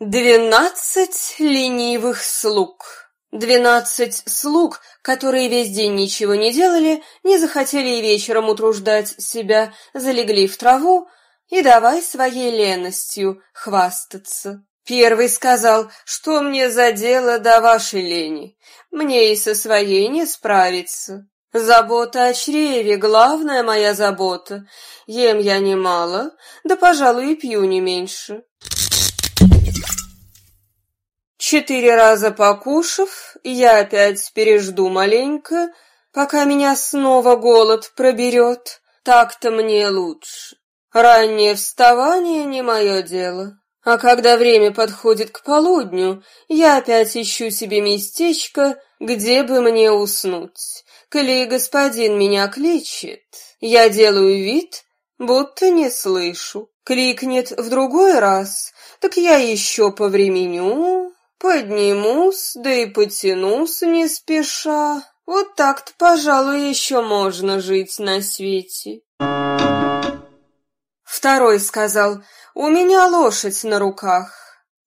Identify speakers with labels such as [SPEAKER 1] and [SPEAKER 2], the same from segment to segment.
[SPEAKER 1] Двенадцать ленивых слуг. Двенадцать слуг, которые весь день ничего не делали, не захотели и вечером утруждать себя, залегли в траву и давай своей леностью хвастаться. Первый сказал, что мне за дело до вашей лени, мне и со своей не справиться. Забота о чреве — главная моя забота. Ем я немало, да, пожалуй, и пью не меньше. Четыре раза покушав, я опять пережду маленько, пока меня снова голод проберет. Так-то мне лучше. Раннее вставание не мое дело. А когда время подходит к полудню, я опять ищу себе местечко, где бы мне уснуть. Коли господин меня кличет, я делаю вид, будто не слышу. Кликнет в другой раз, так я еще повременю, Поднимусь, да и потянусь не спеша. Вот так-то, пожалуй, еще можно жить на свете. Второй сказал, у меня лошадь на руках.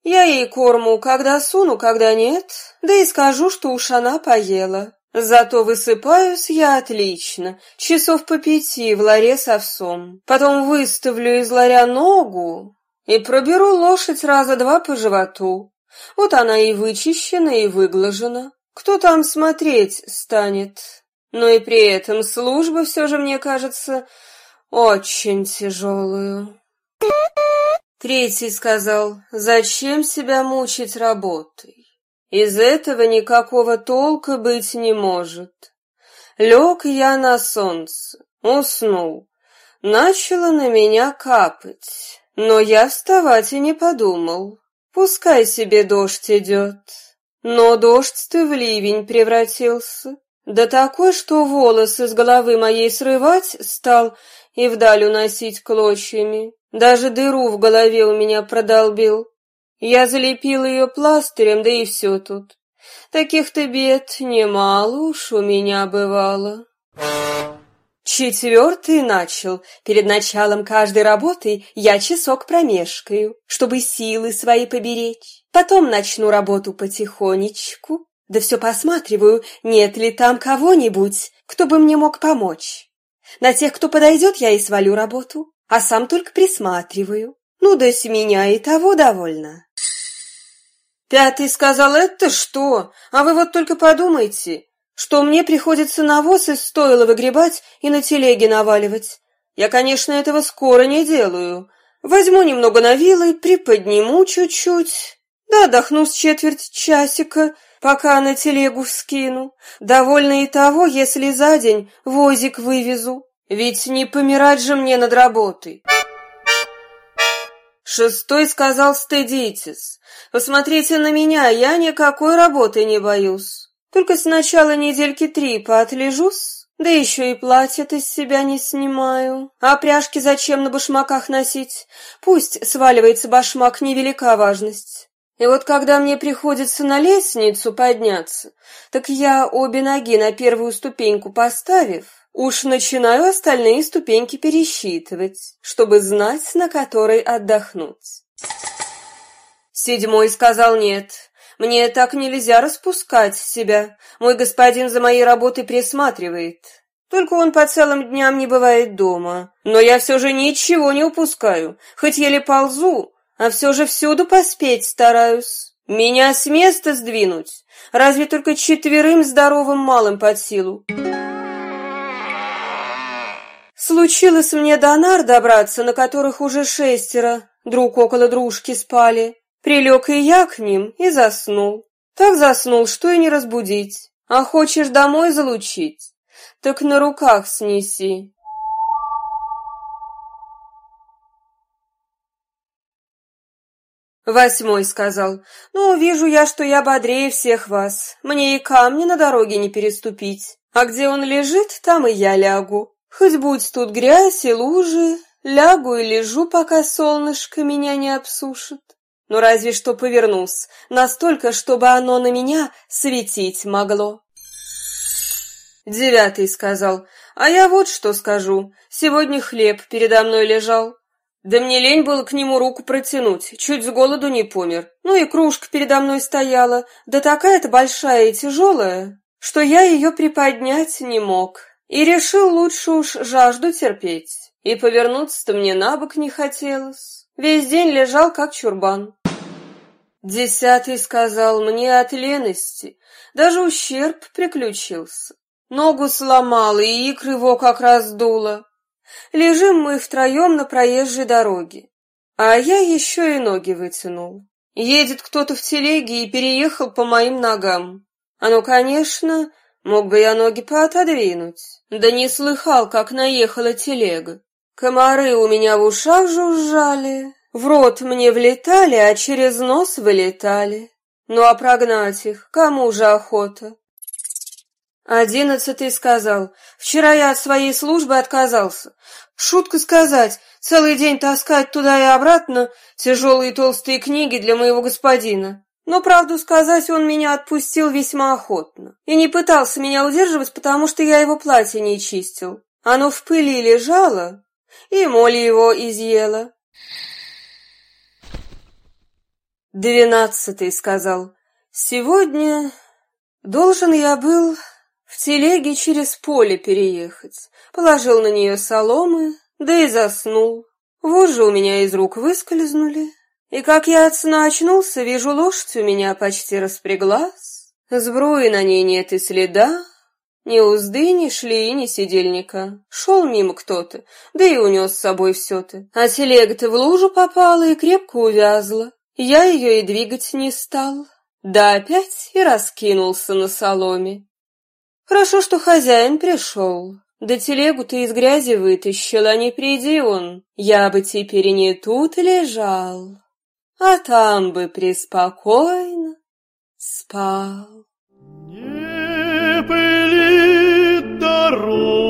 [SPEAKER 1] Я ей корму, когда суну, когда нет, да и скажу, что уж она поела. Зато высыпаюсь я отлично, часов по пяти в ларе с овсом. Потом выставлю из ларя ногу и проберу лошадь раза два по животу. Вот она и вычищена, и выглажена. Кто там смотреть станет? Но и при этом служба все же, мне кажется, очень тяжелую. Третий сказал, зачем себя мучить работой? Из этого никакого толка быть не может. Лег я на солнце, уснул. Начало на меня капать, но я вставать и не подумал. Пускай себе дождь идет. Но дождь-то в ливень превратился. Да такой, что волосы с головы моей срывать стал и вдаль уносить клочьями. Даже дыру в голове у меня продолбил. Я залепил ее пластырем, да и все тут. Таких-то бед немало уж у меня бывало. Четвертый начал. Перед началом каждой работы я часок промешкаю, чтобы силы свои поберечь. Потом начну работу потихонечку, да все посматриваю, нет ли там кого-нибудь, кто бы мне мог помочь. На тех, кто подойдет, я и свалю работу, а сам только присматриваю. Ну да с меня и того довольно. Пятый сказал, это что? А вы вот только подумайте, что мне приходится навоз из стойла выгребать и на телеге наваливать. Я, конечно, этого скоро не делаю. Возьму немного на вилы, приподниму чуть-чуть, да отдохну с четверть часика, пока на телегу скину. Довольно и того, если за день возик вывезу. Ведь не помирать же мне над работой. Шестой сказал, стыдитесь. Посмотрите на меня, я никакой работы не боюсь. Только сначала недельки три поотлежусь, да еще и платье из себя не снимаю. А пряжки зачем на башмаках носить? Пусть сваливается башмак, невелика важность. И вот когда мне приходится на лестницу подняться, так я обе ноги на первую ступеньку поставив, уж начинаю остальные ступеньки пересчитывать, чтобы знать, на которой отдохнуть. Седьмой сказал нет, мне так нельзя распускать себя. Мой господин за моей работой присматривает. Только он по целым дням не бывает дома. Но я все же ничего не упускаю. Хоть еле ползу, а все же всюду поспеть стараюсь. Меня с места сдвинуть. Разве только четверым здоровым малым под силу. Случилось мне до нар добраться, на которых уже шестеро, друг около дружки спали. Прилег и я к ним и заснул. Так заснул, что и не разбудить. А хочешь домой залучить, так на руках снеси. Восьмой сказал, «Ну, вижу я, что я бодрее всех вас. Мне и камни на дороге не переступить. А где он лежит, там и я лягу. Хоть будь тут грязь и лужи, лягу и лежу, пока солнышко меня не обсушит но разве что повернулся, настолько, чтобы оно на меня светить могло. Девятый сказал, а я вот что скажу, сегодня хлеб передо мной лежал. Да мне лень было к нему руку протянуть, чуть с голоду не помер. Ну и кружка передо мной стояла, да такая-то большая и тяжелая, что я ее приподнять не мог. И решил лучше уж жажду терпеть. И повернуться-то мне на бок не хотелось. Весь день лежал как чурбан. Десятый сказал мне от лености, даже ущерб приключился. Ногу сломал, и икры его как раз дуло. Лежим мы втроем на проезжей дороге, а я еще и ноги вытянул. Едет кто-то в телеге и переехал по моим ногам. А ну, конечно, мог бы я ноги поотодвинуть. Да не слыхал, как наехала телега. Комары у меня в ушах жужжали, в рот мне влетали, а через нос вылетали. Ну а прогнать их кому же охота? Одиннадцатый сказал, вчера я от своей службы отказался. Шутка сказать, целый день таскать туда и обратно тяжелые толстые книги для моего господина. Но, правду сказать, он меня отпустил весьма охотно. И не пытался меня удерживать, потому что я его платье не чистил. Оно в пыли лежало, и моли его изъела. Двенадцатый сказал, «Сегодня должен я был в телеге через поле переехать, положил на нее соломы, да и заснул. Вожжи у меня из рук выскользнули, и как я от сна очнулся, вижу, лошадь у меня почти распряглась, сбруи на ней нет и следа, ни узды, ни шли, ни сидельника. Шел мимо кто-то, да и унес с собой все-то. А телега-то в лужу попала и крепко увязла. Я ее и двигать не стал. Да опять и раскинулся на соломе. Хорошо, что хозяин пришел. Да телегу ты из грязи вытащил, а не приди он. Я бы теперь не тут лежал, а там бы преспокойно спал
[SPEAKER 2] пылит дорога.